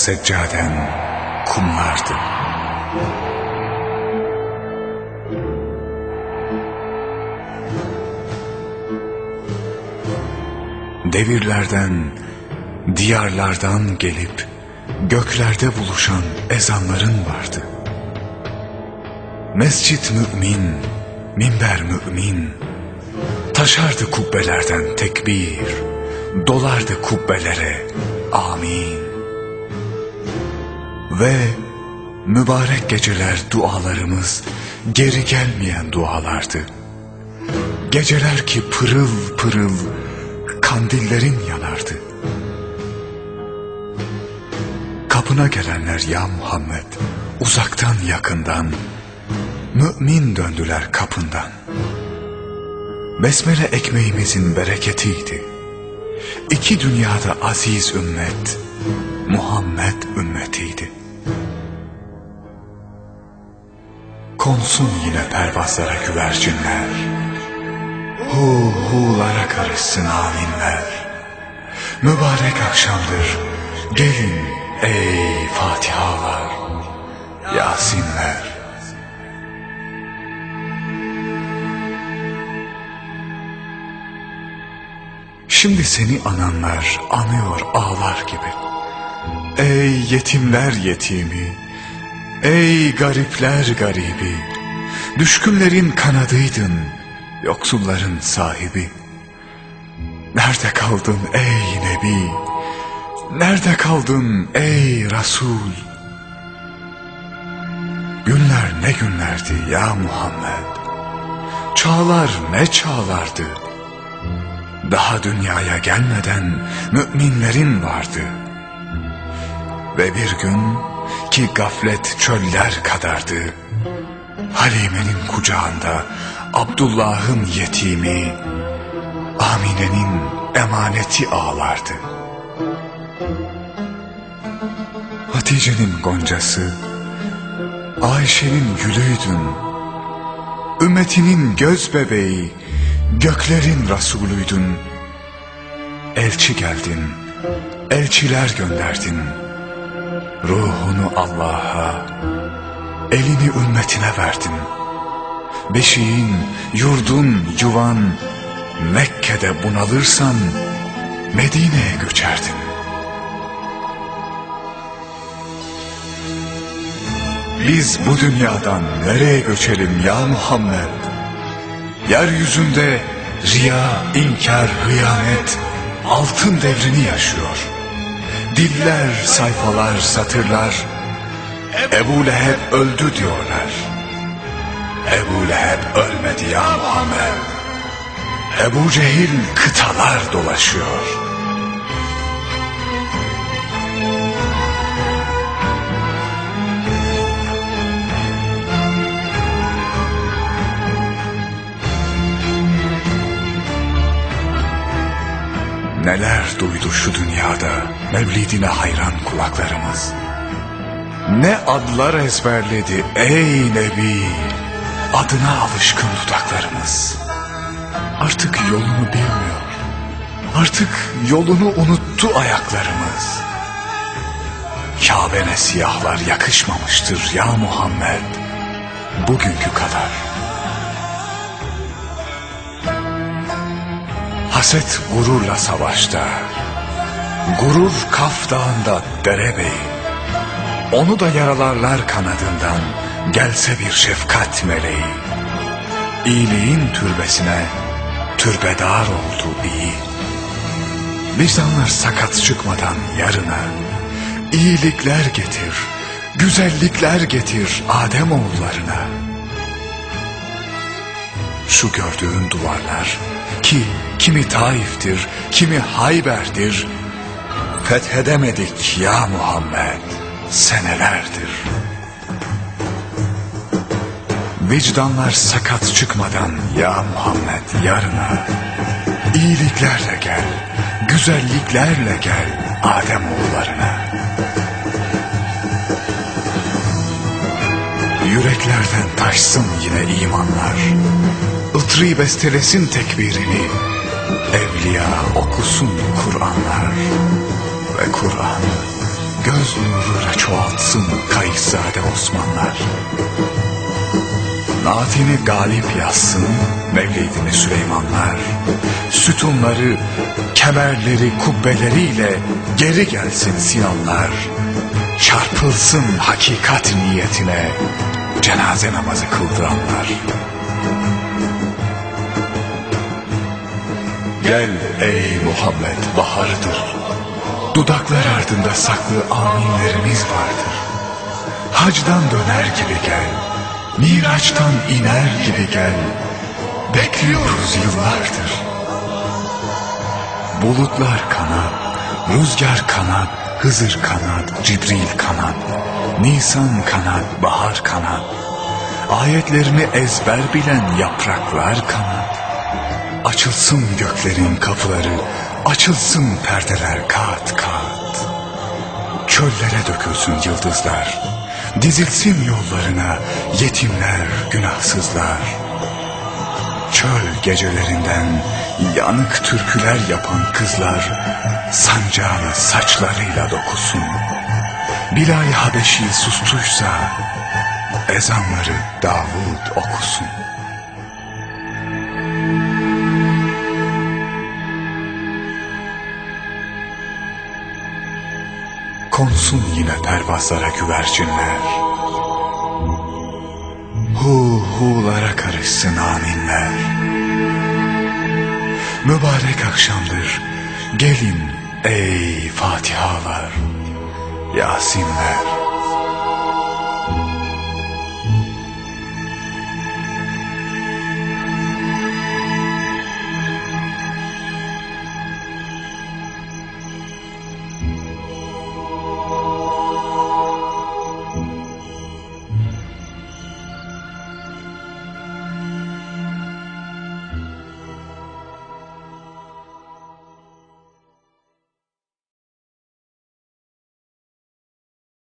seccaden kumlardı. Devirlerden, diyarlardan gelip göklerde buluşan ezanların vardı. Mescit mümin, minber mümin, taşardı kubbelerden tekbir, dolardı kubbelere amin. Ve mübarek geceler dualarımız geri gelmeyen dualardı. Geceler ki pırıl pırıl kandillerin yanardı. Kapına gelenler ya Muhammed uzaktan yakından mümin döndüler kapından. Besmele ekmeğimizin bereketiydi. İki dünyada aziz ümmet Muhammed ümmetiydi. Konsun yine pervazlara güvercinler. Hu hulara karışsın aminler. Mübarek akşamdır. Gelin ey Fatihalar, Yasinler. Şimdi seni ananlar anıyor ağlar gibi. Ey yetimler yetimi, ey garipler garibi, düşkünlerin kanadıydın, yoksulların sahibi. Nerede kaldın ey Nebi? Nerede kaldın ey Resul? Günler ne günlerdi ya Muhammed? Çağlar ne çağlardı? Daha dünyaya gelmeden müminlerin vardı. Ve bir gün ki gaflet çöller kadardı. Halime'nin kucağında Abdullah'ın yetimi, Amine'nin emaneti ağlardı. Hatice'nin goncası, Ayşe'nin gülüydün, ümmetinin göz bebeği, göklerin Resulüydün. Elçi geldin, elçiler gönderdin. Ruhunu Allah'a, elini ümmetine verdin. Beşiğin, yurdun, yuvan, Mekke'de bunalırsan Medine'ye göçerdin. Biz bu dünyadan nereye göçelim ya Muhammed? Yeryüzünde riya, inkar, hıyanet altın devrini yaşıyor. Diller, sayfalar, satırlar Ebu Leheb öldü diyorlar. Ebu Leheb ölmedi ya Muhammed. Ebu Cehil kıtalar dolaşıyor. Neler duydu şu dünyada mevlidine hayran kulaklarımız. Ne adlar ezberledi ey Nebi, adına alışkın dudaklarımız. Artık yolunu bilmiyor, artık yolunu unuttu ayaklarımız. Kabe'ne siyahlar yakışmamıştır ya Muhammed, bugünkü kadar. Haset gururla savaşta. Gurur Kaf Dağı'nda derebeyi. Onu da yaralarlar kanadından gelse bir şefkat meleği. İyiliğin türbesine türbedar oldu iyi. Vicdanlar sakat çıkmadan yarına iyilikler getir, güzellikler getir Adem oğullarına. Şu gördüğün duvarlar ki kimi Taif'tir, kimi Hayber'dir. Fethedemedik ya Muhammed senelerdir. Vicdanlar sakat çıkmadan ya Muhammed yarına. İyiliklerle gel, güzelliklerle gel Adem oğullarına. Yüreklerden taşsın yine imanlar. Itri bestelesin tekbirini. Evliya okusun Kur'anlar ve Kur'an göz nuruyla çoğaltsın Kayıszade Osmanlar. Naatini galip yazsın Mevlidini Süleymanlar. Sütunları, kemerleri, kubbeleriyle geri gelsin Sinanlar. Çarpılsın hakikat niyetine cenaze namazı kıldıranlar. Gel ey Muhammed baharıdır. Dudaklar ardında saklı aminlerimiz vardır. Hacdan döner gibi gel. Miraçtan iner gibi gel. Bekliyoruz yıllardır. Bulutlar kanat, rüzgar kanat, Hızır kanat, Cibril kanat, Nisan kanat, bahar kanat. Ayetlerini ezber bilen yapraklar kanat. Açılsın göklerin kapıları, açılsın perdeler kat kat. Çöllere dökülsün yıldızlar, dizilsin yollarına yetimler, günahsızlar. Çöl gecelerinden yanık türküler yapan kızlar sancağını saçlarıyla dokusun. Bilal Habeşi sustuysa ezanları Davud okusun. Konsun yine pervazlara güvercinler. Hu hulara karışsın aminler. Mübarek akşamdır. Gelin ey Fatihalar, Yasinler.